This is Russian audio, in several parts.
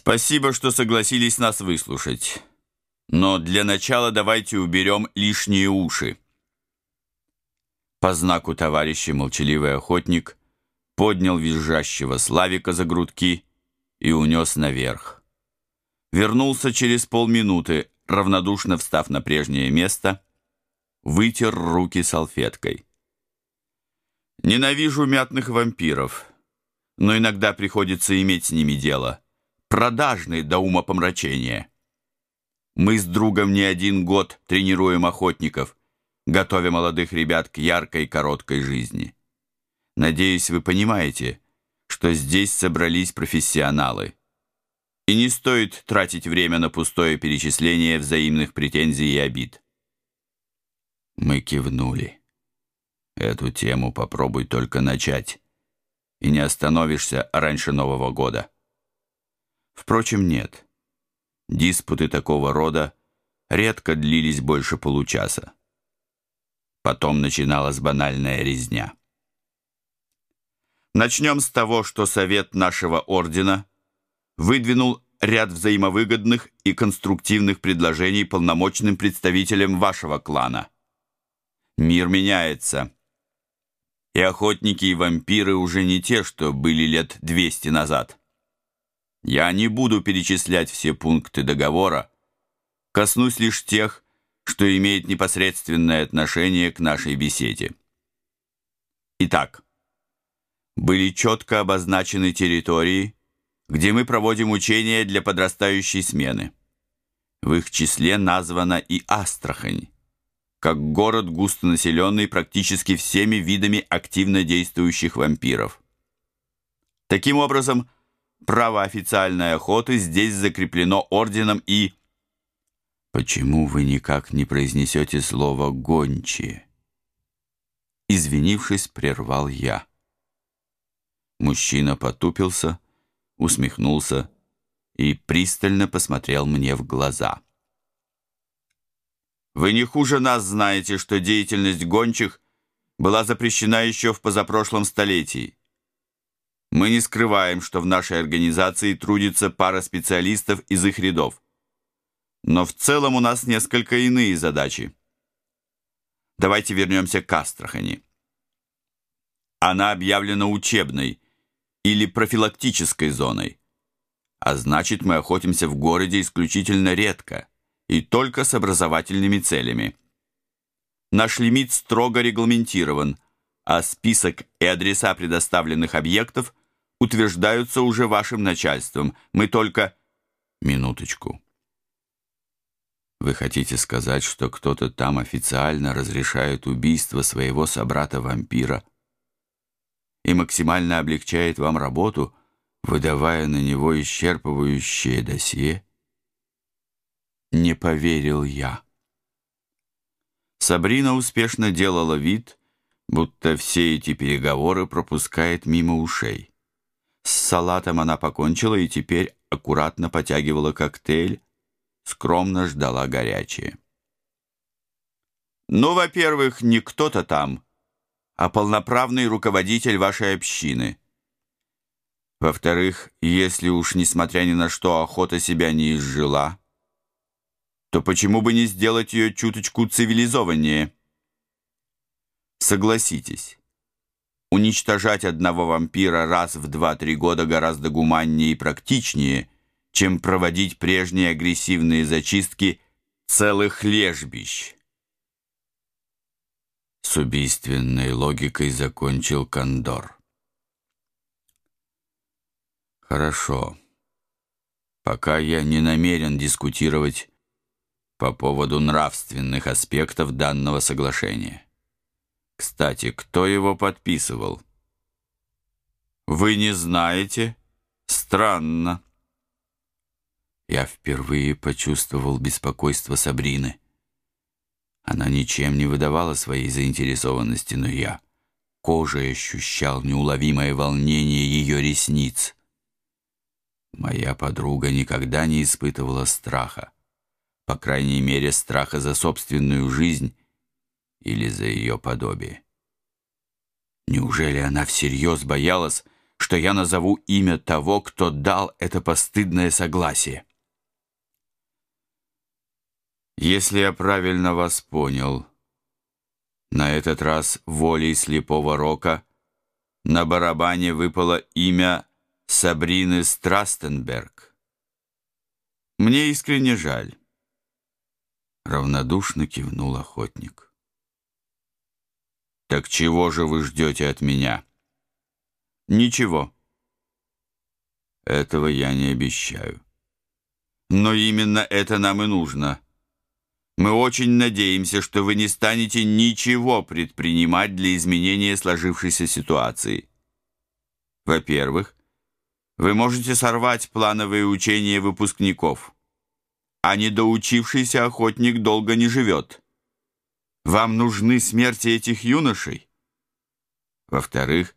Спасибо, что согласились нас выслушать. Но для начала давайте уберем лишние уши. По знаку товарища молчаливый охотник поднял визжащего Славика за грудки и унес наверх. Вернулся через полминуты, равнодушно встав на прежнее место, вытер руки салфеткой. Ненавижу мятных вампиров, но иногда приходится иметь с ними дело. Продажные до ума помрачения. Мы с другом не один год тренируем охотников, готовя молодых ребят к яркой короткой жизни. Надеюсь, вы понимаете, что здесь собрались профессионалы. И не стоит тратить время на пустое перечисление взаимных претензий и обид. Мы кивнули. Эту тему попробуй только начать, и не остановишься раньше Нового года. Впрочем, нет. Диспуты такого рода редко длились больше получаса. Потом начиналась банальная резня. Начнем с того, что совет нашего ордена выдвинул ряд взаимовыгодных и конструктивных предложений полномочным представителям вашего клана. Мир меняется. И охотники и вампиры уже не те, что были лет 200 назад. Я не буду перечислять все пункты договора, коснусь лишь тех, что имеет непосредственное отношение к нашей беседе. Итак, были четко обозначены территории, где мы проводим учения для подрастающей смены. В их числе названа и Астрахань, как город густонаселенный практически всеми видами активно действующих вампиров. Таким образом, право официальной охоты здесь закреплено орденом и... Почему вы никак не произнесете слово «гончие»? Извинившись, прервал я. Мужчина потупился, усмехнулся и пристально посмотрел мне в глаза. «Вы не хуже нас знаете, что деятельность гончих была запрещена еще в позапрошлом столетии. Мы не скрываем, что в нашей организации трудится пара специалистов из их рядов. Но в целом у нас несколько иные задачи. Давайте вернемся к Астрахани. Она объявлена учебной или профилактической зоной. А значит, мы охотимся в городе исключительно редко и только с образовательными целями. Наш лимит строго регламентирован, а список и адреса предоставленных объектов утверждаются уже вашим начальством. Мы только... Минуточку. Вы хотите сказать, что кто-то там официально разрешает убийство своего собрата-вампира и максимально облегчает вам работу, выдавая на него исчерпывающее досье? Не поверил я. Сабрина успешно делала вид, будто все эти переговоры пропускает мимо ушей. С салатом она покончила и теперь аккуратно потягивала коктейль, скромно ждала горячее. «Ну, во-первых, не кто-то там, а полноправный руководитель вашей общины. Во-вторых, если уж, несмотря ни на что, охота себя не изжила, то почему бы не сделать ее чуточку цивилизованнее? Согласитесь, уничтожать одного вампира раз в 2-3 года гораздо гуманнее и практичнее, чем проводить прежние агрессивные зачистки целых лежбищ. С убийственной логикой закончил Кондор. Хорошо. Пока я не намерен дискутировать по поводу нравственных аспектов данного соглашения. Кстати, кто его подписывал? Вы не знаете? Странно. Я впервые почувствовал беспокойство Сабрины. Она ничем не выдавала своей заинтересованности, но я кожей ощущал неуловимое волнение ее ресниц. Моя подруга никогда не испытывала страха, по крайней мере, страха за собственную жизнь или за ее подобие. Неужели она всерьез боялась, что я назову имя того, кто дал это постыдное согласие. Если я правильно вас понял, на этот раз волей слепого рока на барабане выпало имя Сабрины Страстенберг. Мне искренне жаль. Равнодушно кивнул охотник. Так чего же вы ждете от меня? Ничего. Этого я не обещаю. Но именно это нам и нужно. Мы очень надеемся, что вы не станете ничего предпринимать для изменения сложившейся ситуации. Во-первых, вы можете сорвать плановые учения выпускников, а недоучившийся охотник долго не живет. Вам нужны смерти этих юношей. Во-вторых,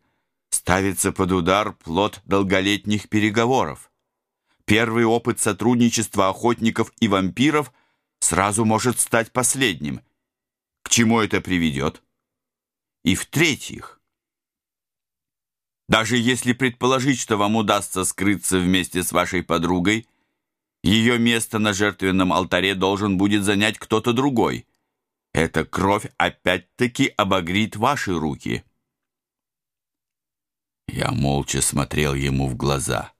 ставится под удар плод долголетних переговоров. Первый опыт сотрудничества охотников и вампиров – сразу может стать последним. К чему это приведет? И в-третьих, даже если предположить, что вам удастся скрыться вместе с вашей подругой, ее место на жертвенном алтаре должен будет занять кто-то другой. Эта кровь опять-таки обогрит ваши руки. Я молча смотрел ему в глаза.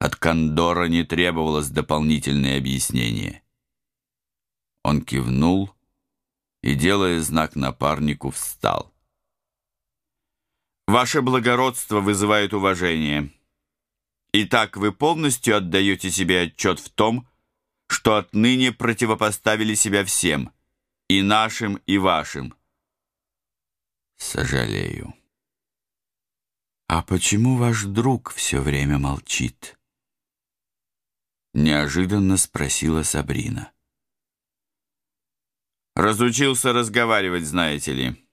От Кондора не требовалось дополнительное объяснение. Он кивнул и, делая знак напарнику, встал. «Ваше благородство вызывает уважение. Итак, вы полностью отдаете себе отчет в том, что отныне противопоставили себя всем, и нашим, и вашим». «Сожалею». «А почему ваш друг все время молчит?» Неожиданно спросила Сабрина. Разучился разговаривать, знаете ли.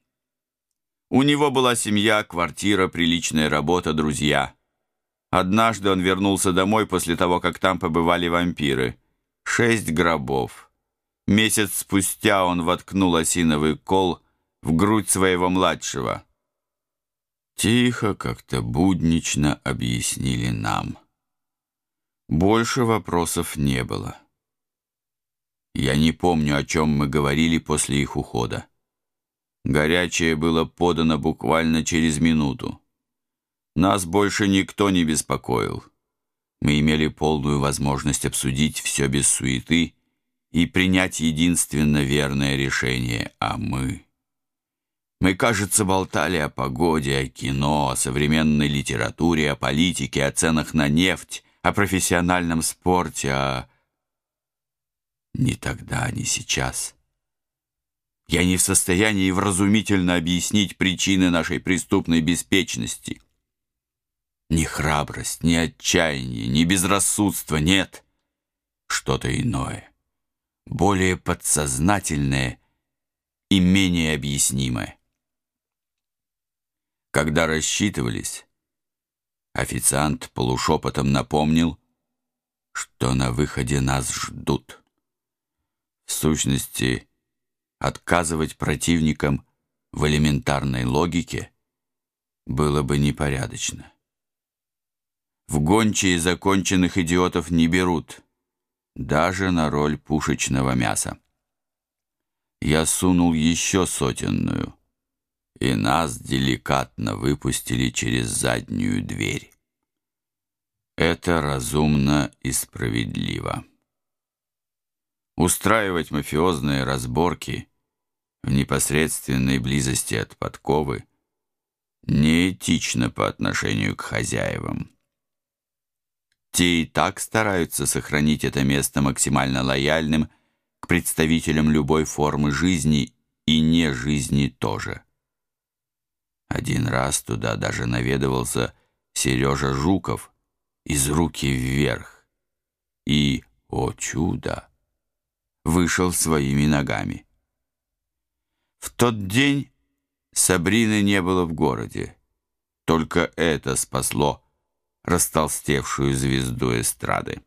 У него была семья, квартира, приличная работа, друзья. Однажды он вернулся домой после того, как там побывали вампиры. Шесть гробов. Месяц спустя он воткнул осиновый кол в грудь своего младшего. Тихо, как-то буднично объяснили нам. Больше вопросов не было. Я не помню, о чем мы говорили после их ухода. Горячее было подано буквально через минуту. Нас больше никто не беспокоил. Мы имели полную возможность обсудить все без суеты и принять единственно верное решение, а мы... Мы, кажется, болтали о погоде, о кино, о современной литературе, о политике, о ценах на нефть, о профессиональном спорте, о ни тогда, ни сейчас. Я не в состоянии вразумительно объяснить причины нашей преступной беспечности. Ни храбрость, ни отчаяние, ни безрассудство, нет. Что-то иное, более подсознательное и менее объяснимое. Когда рассчитывались, официант полушепотом напомнил, что на выходе нас ждут. В сущности, отказывать противникам в элементарной логике было бы непорядочно. В гончие законченных идиотов не берут, даже на роль пушечного мяса. Я сунул еще сотенную, и нас деликатно выпустили через заднюю дверь. Это разумно и справедливо устраивать мафиозные разборки в непосредственной близости от подковы неэтично по отношению к хозяевам. Те и так стараются сохранить это место максимально лояльным к представителям любой формы жизни и не жизни тоже. Один раз туда даже наведывался Сережа Жуков из руки вверх. И, о чудо! вышел своими ногами. В тот день Сабрины не было в городе. Только это спасло растолстевшую звезду эстрады.